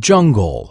jungle.